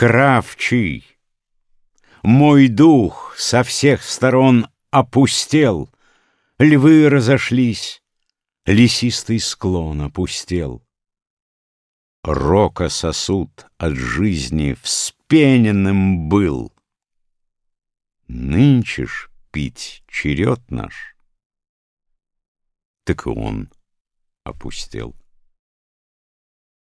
Кравчий, мой дух со всех сторон опустел, Львы разошлись, лесистый склон опустел. Рока сосуд от жизни вспененным был. Нынче ж пить черед наш, так и он опустел.